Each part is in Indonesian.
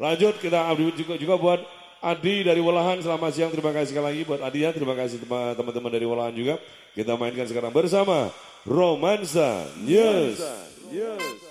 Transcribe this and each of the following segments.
Lanjut kita juga, juga buat Adi dari Walahan selamat siang terima kasih sekali lagi buat Adi ya terima kasih teman-teman dari Walahan juga kita mainkan sekarang bersama Romansa News. Yes.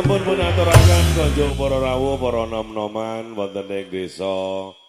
Sampun pun aturaken konjung para rawuh para nom-noman wonten ing desa